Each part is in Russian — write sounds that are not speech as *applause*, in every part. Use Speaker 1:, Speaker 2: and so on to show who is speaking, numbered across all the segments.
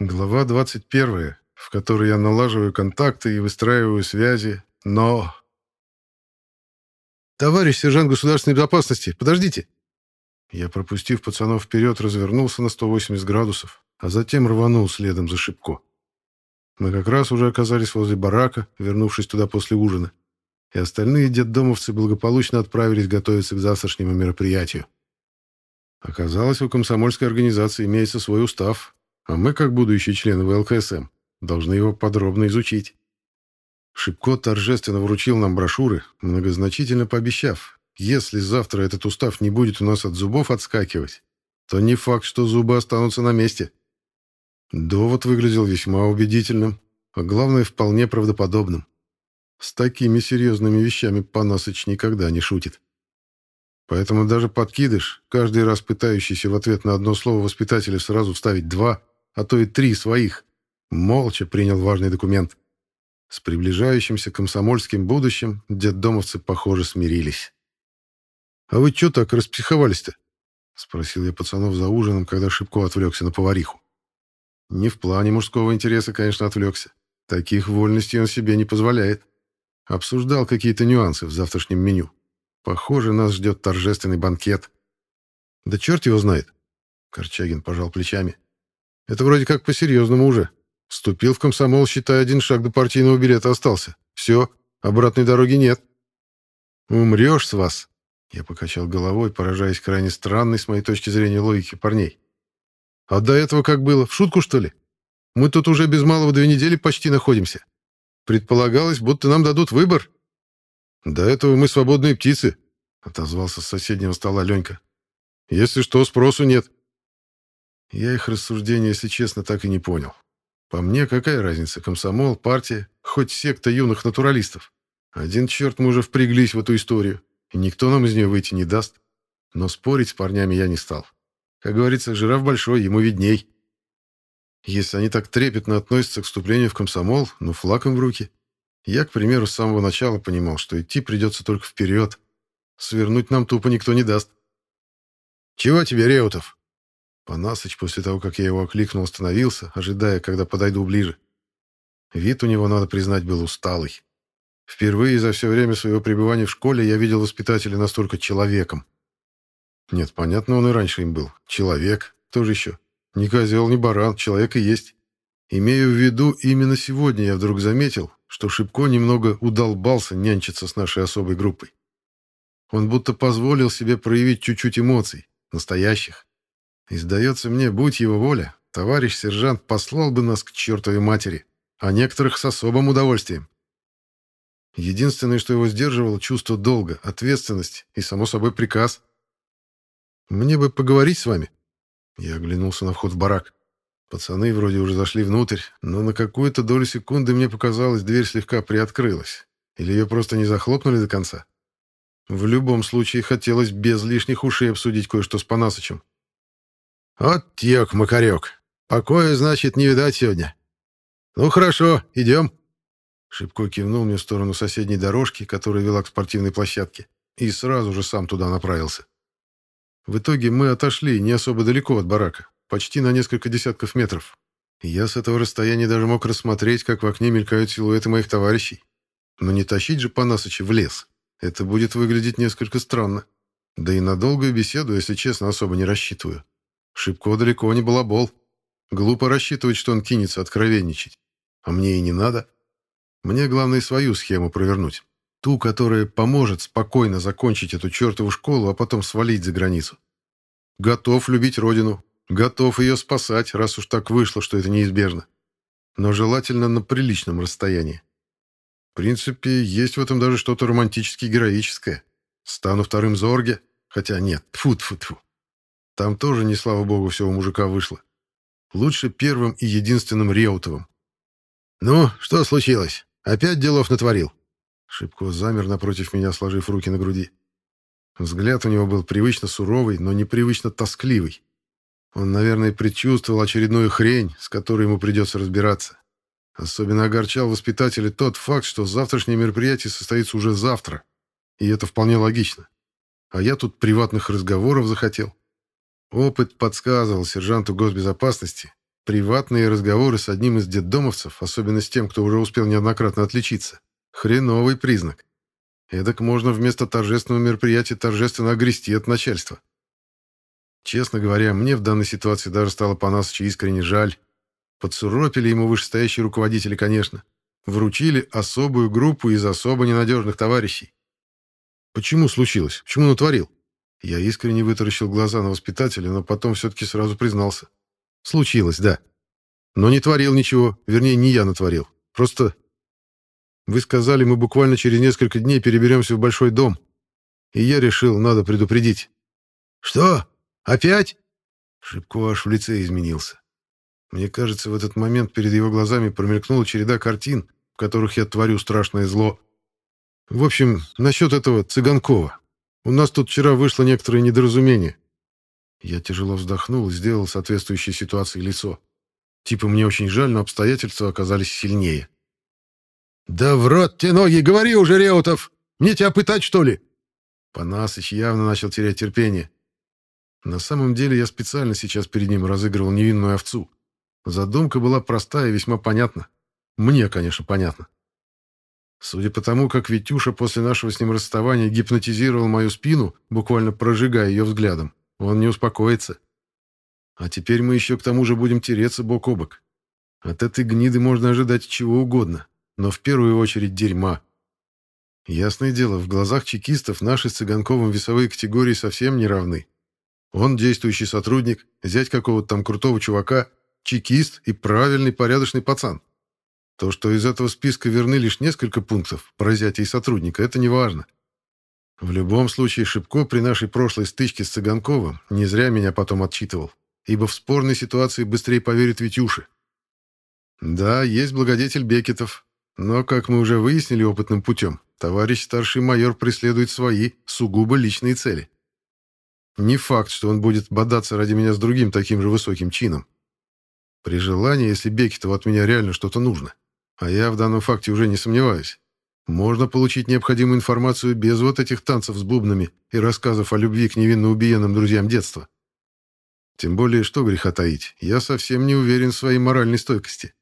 Speaker 1: Глава 21, в которой я налаживаю контакты и выстраиваю связи, но... «Товарищ сержант государственной безопасности, подождите!» Я, пропустив пацанов вперед, развернулся на 180 градусов, а затем рванул следом за Шипко. Мы как раз уже оказались возле барака, вернувшись туда после ужина, и остальные детдомовцы благополучно отправились готовиться к завтрашнему мероприятию. Оказалось, у комсомольской организации имеется свой устав, а мы, как будущие члены ВЛКСМ, должны его подробно изучить. Шипко торжественно вручил нам брошюры, многозначительно пообещав, если завтра этот устав не будет у нас от зубов отскакивать, то не факт, что зубы останутся на месте. Довод выглядел весьма убедительным, а главное, вполне правдоподобным. С такими серьезными вещами Панасыч никогда не шутит. Поэтому даже подкидыш, каждый раз пытающийся в ответ на одно слово воспитателя сразу вставить два, а то и три своих, молча принял важный документ. С приближающимся комсомольским будущим детдомовцы, похоже, смирились. «А вы что так распсиховались-то?» — спросил я пацанов за ужином, когда Шибко отвлекся на повариху. Не в плане мужского интереса, конечно, отвлекся. Таких вольностей он себе не позволяет. Обсуждал какие-то нюансы в завтрашнем меню. Похоже, нас ждет торжественный банкет. Да черт его знает. Корчагин пожал плечами. Это вроде как по-серьезному уже. Вступил в комсомол, считай, один шаг до партийного билета остался. Все, обратной дороги нет. Умрешь с вас, я покачал головой, поражаясь крайне странной, с моей точки зрения, логике парней. «А до этого как было? В шутку, что ли? Мы тут уже без малого две недели почти находимся. Предполагалось, будто нам дадут выбор». «До этого мы свободные птицы», — отозвался с соседнего стола Ленька. «Если что, спросу нет». Я их рассуждения, если честно, так и не понял. По мне, какая разница, комсомол, партия, хоть секта юных натуралистов. Один черт мы уже впряглись в эту историю и никто нам из нее выйти не даст. Но спорить с парнями я не стал. Как говорится, жираф большой, ему видней. Если они так трепетно относятся к вступлению в комсомол, ну, флаком в руки. Я, к примеру, с самого начала понимал, что идти придется только вперед. Свернуть нам тупо никто не даст. «Чего тебе, Реутов?» Панасыч после того, как я его окликнул, остановился, ожидая, когда подойду ближе. Вид у него, надо признать, был усталый. Впервые за все время своего пребывания в школе я видел воспитателя настолько человеком. Нет, понятно, он и раньше им был. Человек. Тоже еще. Не козел, не баран. Человек и есть. Имею в виду, именно сегодня я вдруг заметил, что Шибко немного удолбался нянчиться с нашей особой группой. Он будто позволил себе проявить чуть-чуть эмоций, настоящих. И, сдается мне, будь его воля, товарищ сержант послал бы нас к чертовой матери, а некоторых с особым удовольствием. Единственное, что его сдерживало, чувство долга, ответственность и, само собой, приказ. «Мне бы поговорить с вами». Я оглянулся на вход в барак. Пацаны вроде уже зашли внутрь, но на какую-то долю секунды мне показалось, дверь слегка приоткрылась. Или ее просто не захлопнули до конца. В любом случае, хотелось без лишних ушей обсудить кое-что с Панасычем. «Вот тек, Макарек. Покоя, значит, не видать сегодня. Ну, хорошо, идем». Шибко кивнул мне в сторону соседней дорожки, которая вела к спортивной площадке, и сразу же сам туда направился. В итоге мы отошли не особо далеко от барака, почти на несколько десятков метров. Я с этого расстояния даже мог рассмотреть, как в окне мелькают силуэты моих товарищей. Но не тащить же по насочи в лес. Это будет выглядеть несколько странно. Да и на долгую беседу, если честно, особо не рассчитываю. Шибко далеко не балабол. Глупо рассчитывать, что он кинется откровенничать. А мне и не надо. Мне главное свою схему провернуть. Ту, которая поможет спокойно закончить эту чертову школу, а потом свалить за границу. Готов любить родину, готов ее спасать, раз уж так вышло, что это неизбежно. Но желательно на приличном расстоянии. В принципе, есть в этом даже что-то романтически героическое. Стану вторым Зорге, хотя нет, тфу тфу тфу Там тоже, не слава богу, все у мужика вышло. Лучше первым и единственным Реутовым. «Ну, что случилось?» Опять делов натворил?» Шибко замер напротив меня, сложив руки на груди. Взгляд у него был привычно суровый, но непривычно тоскливый. Он, наверное, предчувствовал очередную хрень, с которой ему придется разбираться. Особенно огорчал воспитателя тот факт, что завтрашнее мероприятие состоится уже завтра. И это вполне логично. А я тут приватных разговоров захотел. Опыт подсказывал сержанту госбезопасности, приватные разговоры с одним из детдомовцев, особенно с тем, кто уже успел неоднократно отличиться, хреновый признак. Эдак можно вместо торжественного мероприятия торжественно огрести от начальства. Честно говоря, мне в данной ситуации даже стало по Насычу искренне жаль. Подсуропили ему вышестоящие руководители, конечно. Вручили особую группу из особо ненадежных товарищей. Почему случилось? Почему натворил? Я искренне вытаращил глаза на воспитателя, но потом все-таки сразу признался. Случилось, да. Но не творил ничего, вернее, не я натворил. Просто вы сказали, мы буквально через несколько дней переберемся в большой дом. И я решил, надо предупредить.
Speaker 2: Что? Опять?
Speaker 1: Шибко аж в лице изменился. Мне кажется, в этот момент перед его глазами промелькнула череда картин, в которых я творю страшное зло. В общем, насчет этого Цыганкова. У нас тут вчера вышло некоторое недоразумение. Я тяжело вздохнул и сделал соответствующей ситуации лицо. Типа мне очень жаль, но обстоятельства оказались сильнее.
Speaker 2: «Да в рот те ноги, говори уже, Реутов! Мне тебя пытать, что ли?»
Speaker 1: Панасыч явно начал терять терпение. На самом деле я специально сейчас перед ним разыгрывал невинную овцу. Задумка была простая и весьма понятна. Мне, конечно, понятно. Судя по тому, как Витюша после нашего с ним расставания гипнотизировал мою спину, буквально прожигая ее взглядом, он не успокоится. А теперь мы еще к тому же будем тереться бок о бок. От этой гниды можно ожидать чего угодно, но в первую очередь дерьма. Ясное дело, в глазах чекистов наши с Цыганковым весовые категории совсем не равны. Он действующий сотрудник, зять какого-то там крутого чувака, чекист и правильный порядочный пацан. То, что из этого списка верны лишь несколько пунктов про взятие сотрудника, это не важно. В любом случае, Шипко при нашей прошлой стычке с Цыганковым не зря меня потом отчитывал, ибо в спорной ситуации быстрее поверит Витюше. Да, есть благодетель Бекетов, но, как мы уже выяснили опытным путем, товарищ старший майор преследует свои, сугубо личные цели. Не факт, что он будет бодаться ради меня с другим таким же высоким чином. При желании, если Бекетову от меня реально что-то нужно, а я в данном факте уже не сомневаюсь. Можно получить необходимую информацию без вот этих танцев с бубнами и рассказов о любви к невинно убиенным друзьям детства. Тем более, что греха таить, я совсем не уверен в своей моральной стойкости.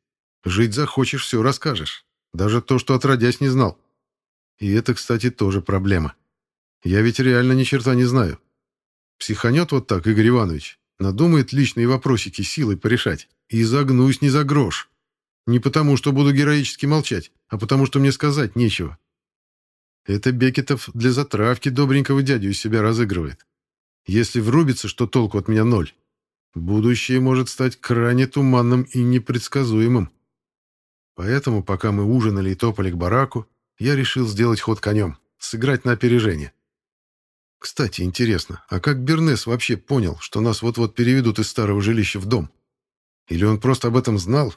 Speaker 1: Жить захочешь, все расскажешь. Даже то, что отродясь не знал. И это, кстати, тоже проблема. Я ведь реально ни черта не знаю. Психанет вот так, Игорь Иванович, надумает личные вопросики силой порешать. И загнусь не за грош. Не потому, что буду героически молчать, а потому, что мне сказать нечего. Это Бекетов для затравки добренького дядю из себя разыгрывает. Если врубится, что толку от меня ноль, будущее может стать крайне туманным и непредсказуемым. Поэтому, пока мы ужинали и топали к бараку, я решил сделать ход конем, сыграть на опережение. Кстати, интересно, а как Бернес вообще понял, что нас вот-вот переведут из старого жилища в дом? Или он просто об этом знал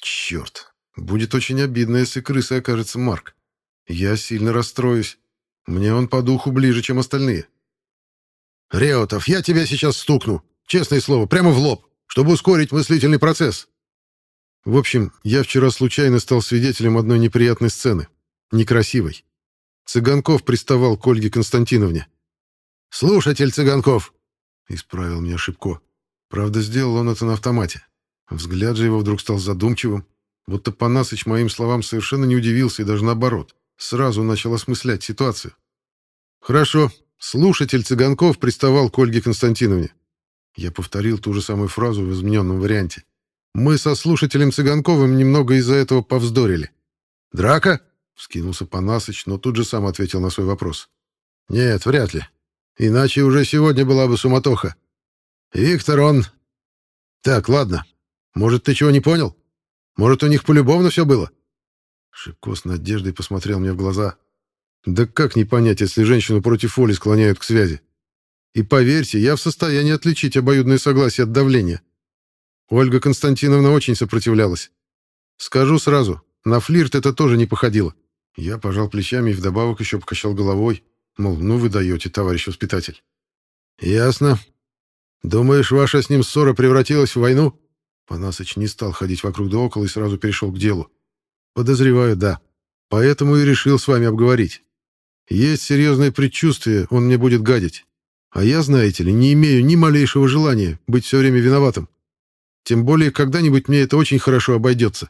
Speaker 1: Черт, будет очень обидно, если крысой окажется Марк. Я сильно расстроюсь. Мне он по духу ближе, чем остальные.
Speaker 2: Реутов, я тебя сейчас стукну. Честное слово, прямо в лоб, чтобы ускорить мыслительный процесс.
Speaker 1: В общем, я вчера случайно стал свидетелем одной неприятной сцены. Некрасивой. Цыганков приставал к Ольге Константиновне.
Speaker 2: «Слушатель Цыганков!»
Speaker 1: — исправил меня Шибко. Правда, сделал он это на автомате. Взгляд же его вдруг стал задумчивым, будто Панасыч моим словам совершенно не удивился и даже наоборот, сразу начал осмыслять ситуацию. «Хорошо, слушатель Цыганков приставал к Ольге Константиновне». Я повторил ту же самую фразу в измененном варианте. «Мы со слушателем Цыганковым немного из-за этого повздорили».
Speaker 2: «Драка?»
Speaker 1: — вскинулся Панасыч, но тут же сам ответил на свой вопрос.
Speaker 2: «Нет, вряд ли. Иначе уже сегодня была бы суматоха. Виктор, он...» «Так, ладно, может, ты чего не понял? Может, у них полюбовно все было?»
Speaker 1: Шипко с надеждой посмотрел мне в глаза. «Да как не понять, если женщину против воли склоняют к связи? И поверьте, я в состоянии отличить обоюдное согласие от давления. Ольга Константиновна очень сопротивлялась. Скажу сразу, на флирт это тоже не походило. Я пожал плечами и вдобавок еще покачал головой, мол, ну вы даете, товарищ воспитатель.
Speaker 2: «Ясно. Думаешь, ваша с ним ссора превратилась в войну?»
Speaker 1: Панасыч не стал ходить вокруг да около и сразу перешел к делу. «Подозреваю, да. Поэтому и решил с вами обговорить. Есть серьезное предчувствие, он мне будет гадить. А я, знаете ли, не имею ни малейшего желания быть все время виноватым. Тем более, когда-нибудь мне это очень хорошо обойдется.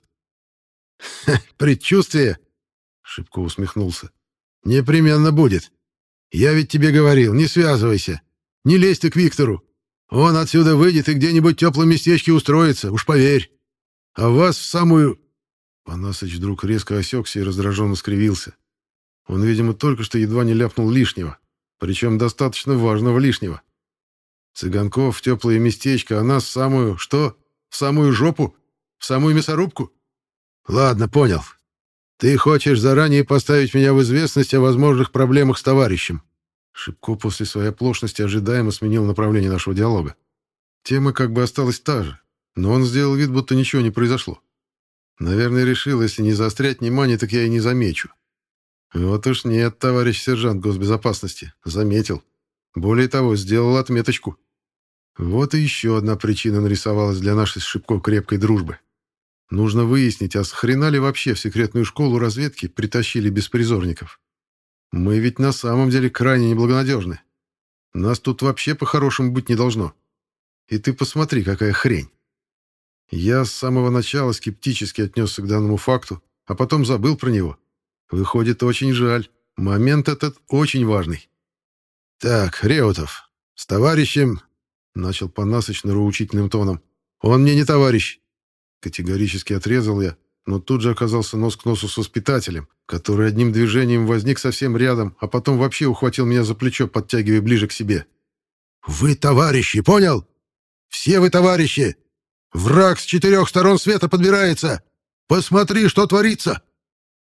Speaker 1: *laughs*
Speaker 2: «Предчувствие?» — Шибко усмехнулся. «Непременно будет. Я ведь тебе говорил, не связывайся. Не лезь ты к Виктору. Он отсюда выйдет и где-нибудь в теплом местечке устроится, уж поверь. А вас в самую...»
Speaker 1: Панасыч вдруг резко осекся и раздраженно скривился. Он, видимо, только что едва не ляпнул лишнего, причем достаточно важного лишнего. Цыганков в теплое местечко, а нас в самую... Что? В самую жопу? В самую мясорубку?
Speaker 2: Ладно, понял. Ты хочешь заранее поставить меня в известность о возможных проблемах с товарищем.
Speaker 1: Шибко после своей оплошности ожидаемо сменил направление нашего диалога. Тема как бы осталась та же, но он сделал вид, будто ничего не произошло. Наверное, решил, если не заострять внимание, так я и не замечу. Вот уж нет, товарищ сержант госбезопасности, заметил. Более того, сделал отметочку. Вот и еще одна причина нарисовалась для нашей с Шибко крепкой дружбы. Нужно выяснить, а с хрена ли вообще в секретную школу разведки притащили беспризорников. Мы ведь на самом деле крайне неблагонадежны. Нас тут вообще по-хорошему быть не должно. И ты посмотри, какая хрень. Я с самого начала скептически отнесся к данному факту, а потом забыл про него. Выходит, очень жаль. Момент этот очень важный.
Speaker 2: «Так, Реутов, с товарищем...» — начал Панасыч нравоучительным тоном. «Он мне не товарищ!»
Speaker 1: Категорически отрезал я, но тут же оказался нос к носу с воспитателем, который одним движением возник совсем рядом, а потом вообще ухватил меня за плечо, подтягивая ближе к себе.
Speaker 2: «Вы товарищи, понял? Все вы товарищи! Враг с четырех сторон света подбирается! Посмотри, что творится!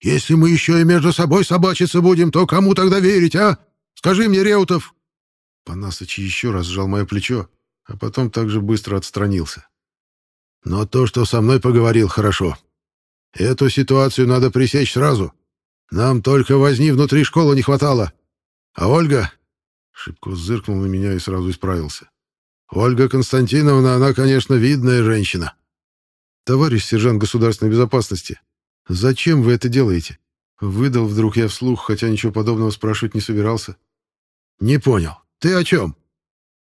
Speaker 2: Если мы еще и между собой собачиться будем, то кому тогда верить, а? Скажи мне, Реутов!»
Speaker 1: Панасыч еще раз сжал мое плечо, а потом также быстро отстранился.
Speaker 2: «Но то, что со мной поговорил, хорошо. Эту ситуацию надо пресечь сразу. Нам только возни внутри школы не хватало. А Ольга...»
Speaker 1: Шибко зыркнул на меня и сразу исправился.
Speaker 2: «Ольга Константиновна, она, конечно, видная женщина».
Speaker 1: «Товарищ сержант государственной безопасности, зачем вы это делаете?» Выдал вдруг я вслух, хотя ничего подобного спрашивать не собирался.
Speaker 2: «Не понял. Ты о чем?»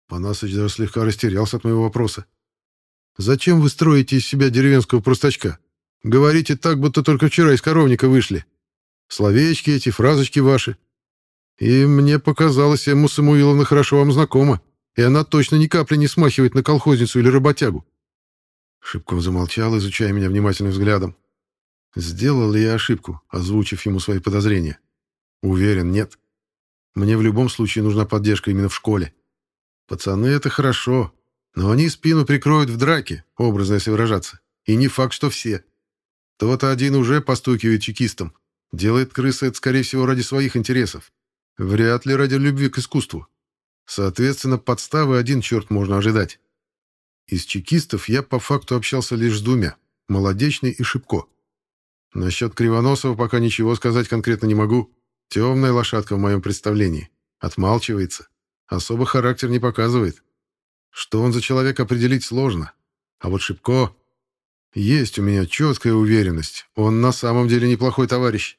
Speaker 1: Панасыч даже слегка растерялся от моего вопроса. «Зачем вы строите из себя деревенского простачка? Говорите так, будто только вчера из коровника вышли. Словечки эти, фразочки ваши. И мне показалось, Эмма Самуиловна хорошо вам знакома, и она точно ни капли не смахивает на колхозницу или работягу». Шибков замолчал, изучая меня внимательным взглядом. Сделал ли я ошибку, озвучив ему свои подозрения? Уверен, нет. Мне в любом случае нужна поддержка именно в школе. Пацаны — это хорошо, но они спину прикроют в драке, образно если выражаться. И не факт, что все. Тот один уже постукивает чекистом. Делает крысы это, скорее всего, ради своих интересов. Вряд ли ради любви к искусству. Соответственно, подставы один черт можно ожидать. Из чекистов я по факту общался лишь с двумя — Молодечный и Шибко. Насчет Кривоносова пока ничего сказать конкретно не могу. Темная лошадка в моем представлении. Отмалчивается. Особо характер не показывает. Что он за человек определить сложно. А вот Шибко... Есть у меня четкая уверенность. Он на самом деле неплохой товарищ.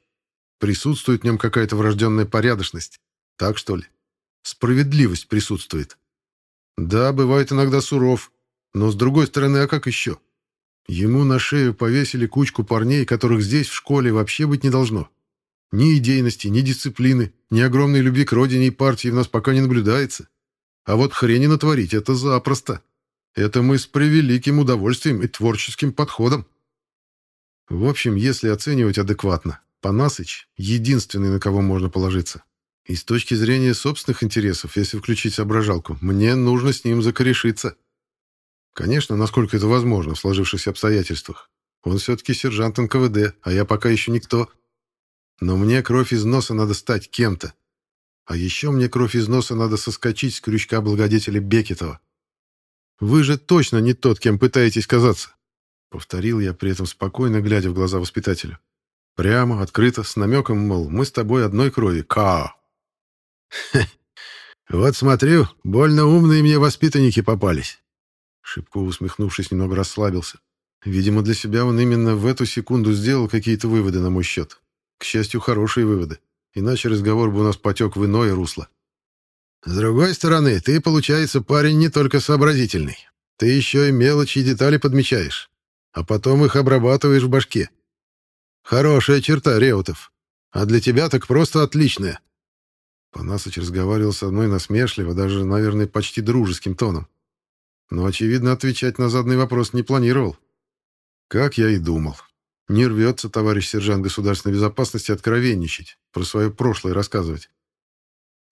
Speaker 1: Присутствует в нем какая-то врожденная порядочность. Так что ли? Справедливость присутствует. Да, бывает иногда суров. Но с другой стороны, а как еще? Ему на шею повесили кучку парней, которых здесь, в школе, вообще быть не должно. Ни идейности, ни дисциплины, ни огромной любви к родине и партии в нас пока не наблюдается. А вот хрени натворить — это запросто. Это мы с превеликим удовольствием и творческим подходом. В общем, если оценивать адекватно, Панасыч — единственный, на кого можно положиться. И с точки зрения собственных интересов, если включить соображалку, мне нужно с ним закорешиться. Конечно, насколько это возможно в сложившихся обстоятельствах. Он все-таки сержант НКВД, а я пока еще никто. Но мне кровь из носа надо стать кем-то. А еще мне кровь из носа надо соскочить с крючка благодетеля Бекетова. «Вы же точно не тот, кем пытаетесь казаться!» Повторил я при этом спокойно, глядя в глаза воспитателю. Прямо, открыто, с намеком, мол, мы с тобой одной крови. Ка.
Speaker 2: «Вот смотрю, больно умные мне воспитанники попались.
Speaker 1: Шибко, усмехнувшись, немного расслабился. Видимо, для себя он именно в эту секунду сделал какие-то выводы на мой счет. К счастью, хорошие выводы. Иначе разговор бы у нас потек в иное русло.
Speaker 2: С другой стороны, ты, получается, парень не только сообразительный. Ты еще и мелочи и детали подмечаешь, а потом их обрабатываешь в башке. Хорошая черта, Реутов. А для тебя так просто отличная.
Speaker 1: Панасыч разговаривал со мной насмешливо, даже, наверное, почти дружеским тоном. Но, очевидно, отвечать на заданный вопрос не планировал. Как я и думал. Не рвется товарищ сержант государственной безопасности откровенничать, про свое прошлое рассказывать.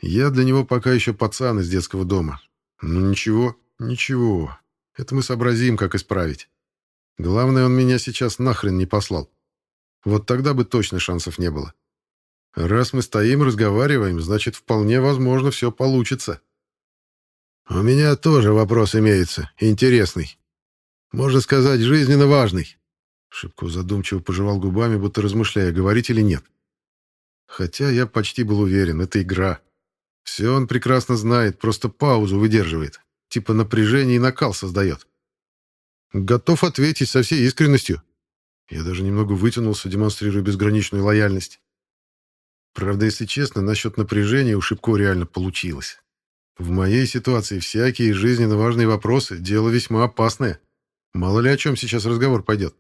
Speaker 1: Я для него пока еще пацан из детского дома. Ну ничего, ничего. Это мы сообразим, как исправить. Главное, он меня сейчас нахрен не послал. Вот тогда бы точно шансов не было. Раз мы стоим, разговариваем, значит, вполне возможно, все получится.
Speaker 2: У меня тоже вопрос имеется, интересный. Можно сказать, жизненно важный.
Speaker 1: Шибко задумчиво пожевал губами, будто размышляя, говорить или нет. Хотя я почти был уверен, это игра. Все он прекрасно знает, просто паузу выдерживает. Типа напряжение и накал создает. Готов ответить со всей искренностью. Я даже немного вытянулся, демонстрируя безграничную лояльность. Правда, если честно, насчет напряжения у Шибко реально получилось. В моей ситуации всякие жизненно важные вопросы – дело весьма опасное. Мало ли о чем сейчас разговор пойдет.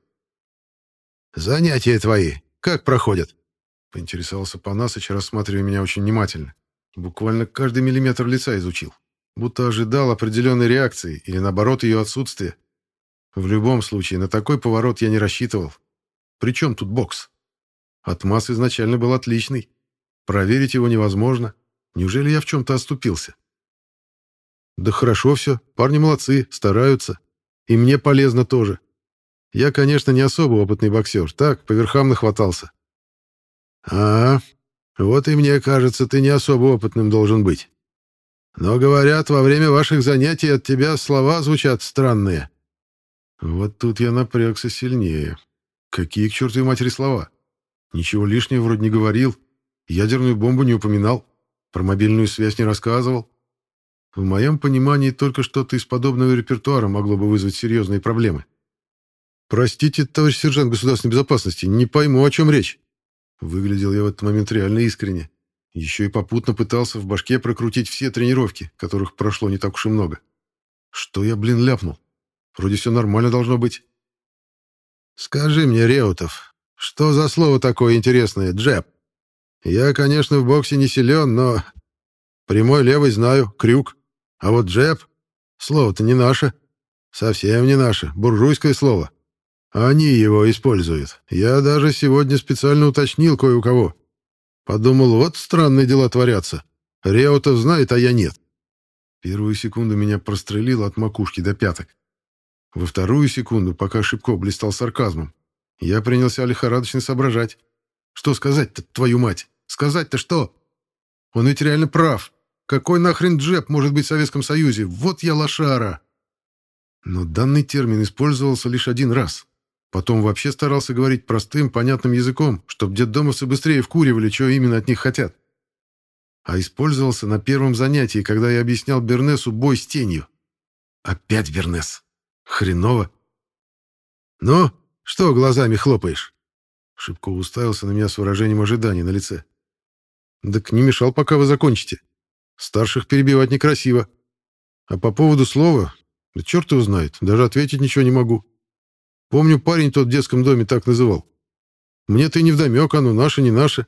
Speaker 2: «Занятия твои как проходят?»
Speaker 1: – поинтересовался Панасыч, рассматривая меня очень внимательно. Буквально каждый миллиметр лица изучил. Будто ожидал определенной реакции или, наоборот, ее отсутствия. В любом случае, на такой поворот я не рассчитывал. Причем тут бокс? Отмаз изначально был отличный. Проверить его невозможно. Неужели я в чем-то оступился? Да хорошо все, парни молодцы, стараются. И мне полезно тоже. Я, конечно, не особо опытный боксер, так, по верхам нахватался.
Speaker 2: А, вот и мне кажется, ты не особо опытным должен быть. Но, говорят, во время ваших занятий от тебя слова звучат странные.
Speaker 1: Вот тут я напрягся сильнее. Какие к чертовой матери слова? Ничего лишнего вроде не говорил. Ядерную бомбу не упоминал. Про мобильную связь не рассказывал. В моем понимании только что-то из подобного репертуара могло бы вызвать серьезные проблемы. «Простите, товарищ сержант государственной безопасности, не пойму, о чем речь». Выглядел я в этот момент реально искренне. Еще и попутно пытался в башке прокрутить все тренировки, которых прошло не так уж и много. Что я, блин, ляпнул? Вроде все нормально должно быть.
Speaker 2: «Скажи мне, Реутов, что за слово такое интересное, джеб? Я, конечно, в боксе не силен, но... Прямой левый знаю, крюк. А вот джеб... Слово-то не наше. Совсем не наше, буржуйское слово. Они его используют. Я даже сегодня специально уточнил кое у кого. Подумал, вот странные дела творятся. Реутов знает, а я нет.
Speaker 1: Первую секунду меня прострелило от макушки до пяток. Во вторую секунду, пока Шибко блистал сарказмом, я принялся лихорадочно соображать. Что сказать-то, твою мать? Сказать-то что? Он ведь реально прав. Какой нахрен джеб может быть в Советском Союзе? Вот я лошара. Но данный термин использовался лишь один раз. Потом вообще старался говорить простым, понятным языком, чтобы детдомовцы быстрее вкуривали, что именно от них хотят. А использовался на первом занятии, когда я объяснял Бернесу бой с тенью. Опять Бернес. Хреново. «Ну, что глазами хлопаешь?» Шибков уставился на меня с выражением ожидания на лице. «Так не мешал, пока вы закончите. Старших перебивать некрасиво. А по поводу слова, да черт его знает, даже ответить ничего не могу. Помню, парень тот в детском доме так называл. Мне-то и невдомек, оно наше, не наше.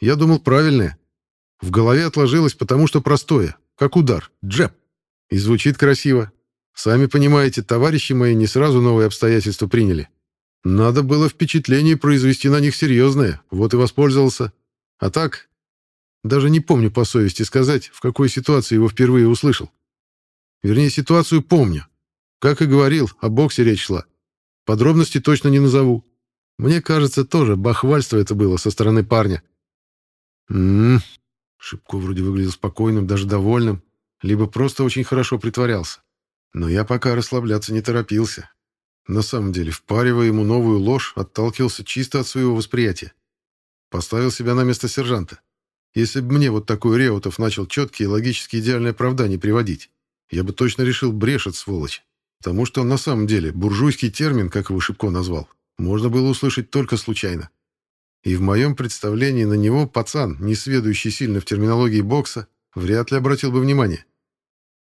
Speaker 1: Я думал правильное. В голове отложилось, потому что простое, как удар, джеб. И звучит красиво. Сами понимаете, товарищи мои не сразу новые обстоятельства приняли. Надо было впечатление произвести на них серьезное, вот и воспользовался. А так, даже не помню по совести сказать, в какой ситуации его впервые услышал. Вернее, ситуацию помню. Как и говорил, о боксе речь шла. Подробности точно не назову. Мне кажется, тоже бахвальство это было со стороны парня. «М-м-м», Шибко вроде выглядел спокойным, даже довольным, либо просто очень хорошо притворялся. Но я пока расслабляться не торопился. На самом деле, впаривая ему новую ложь, отталкивался чисто от своего восприятия. Поставил себя на место сержанта. Если бы мне вот такой Реутов начал четкие логически идеальные оправдания приводить, я бы точно решил брешет, сволочь. Потому что на самом деле буржуйский термин, как его Шибко назвал, можно было услышать только случайно. И в моем представлении на него пацан, не сведущий сильно в терминологии бокса, вряд ли обратил бы внимание.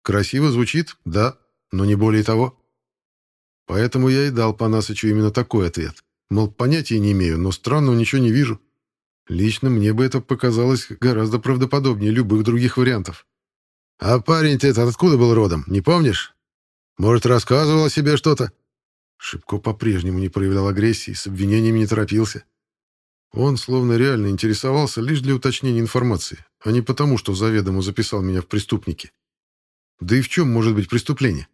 Speaker 1: Красиво звучит? Да. но не более того. Поэтому я и дал Панасычу именно такой ответ. Мол, понятия не имею, но странного ничего не вижу. Лично мне бы это показалось гораздо правдоподобнее любых других вариантов. «А парень-то этот откуда был родом, не помнишь? Может, рассказывал о себе что-то?» Шибко по-прежнему не проявлял агрессии, с обвинениями не торопился. Он словно реально интересовался лишь для уточнения информации, а не потому, что заведомо записал меня в преступники. Да и в чем может быть преступление?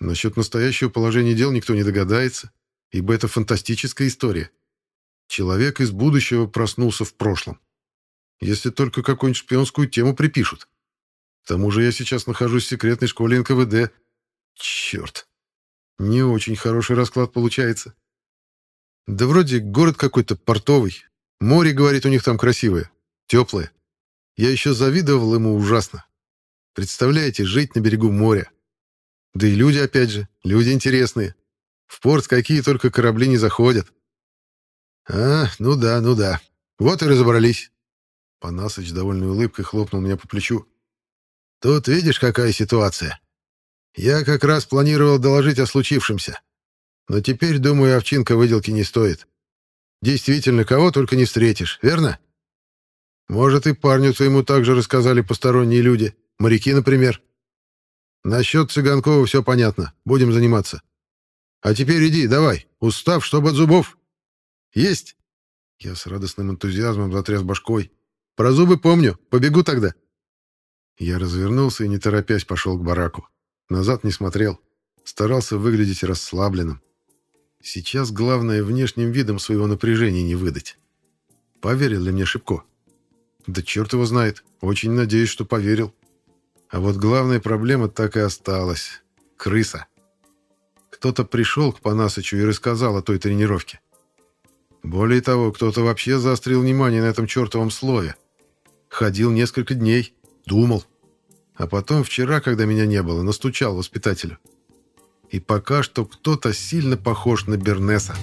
Speaker 1: Насчет настоящего положения дел никто не догадается, ибо это фантастическая история. Человек из будущего проснулся в прошлом. Если только какую-нибудь шпионскую тему припишут. К тому же я сейчас нахожусь в секретной школе НКВД. Черт. Не очень хороший расклад получается. Да вроде город какой-то портовый. Море, говорит, у них там красивое, теплое. Я еще завидовал ему ужасно. Представляете, жить на берегу моря. Да и люди, опять же, люди интересные. В порт какие только корабли не заходят. А, ну да, ну да. Вот и разобрались. Панасыч довольной улыбкой хлопнул меня по плечу. Тут видишь, какая ситуация. Я как раз планировал доложить о случившемся. Но теперь, думаю, овчинка выделки не стоит. Действительно, кого только не встретишь, верно? Может, и парню твоему также рассказали посторонние люди, моряки, например. Насчет Цыганкова все понятно, будем заниматься. А теперь иди, давай, устав, чтобы от зубов. Есть. Я с радостным энтузиазмом затряс башкой. Про зубы помню, побегу тогда. Я развернулся и, не торопясь, пошел к бараку. Назад не смотрел. Старался выглядеть расслабленным. Сейчас главное внешним видом своего напряжения не выдать. Поверил ли мне Шипко? Да черт его знает. Очень надеюсь, что поверил. А вот главная проблема так и осталась. Крыса. Кто-то пришел к Панасычу и рассказал о той тренировке. Более того, кто-то вообще заострил внимание на этом чертовом слове. Ходил несколько дней, думал. А потом вчера, когда меня не было, настучал воспитателю. И пока что кто-то сильно похож на Бернеса.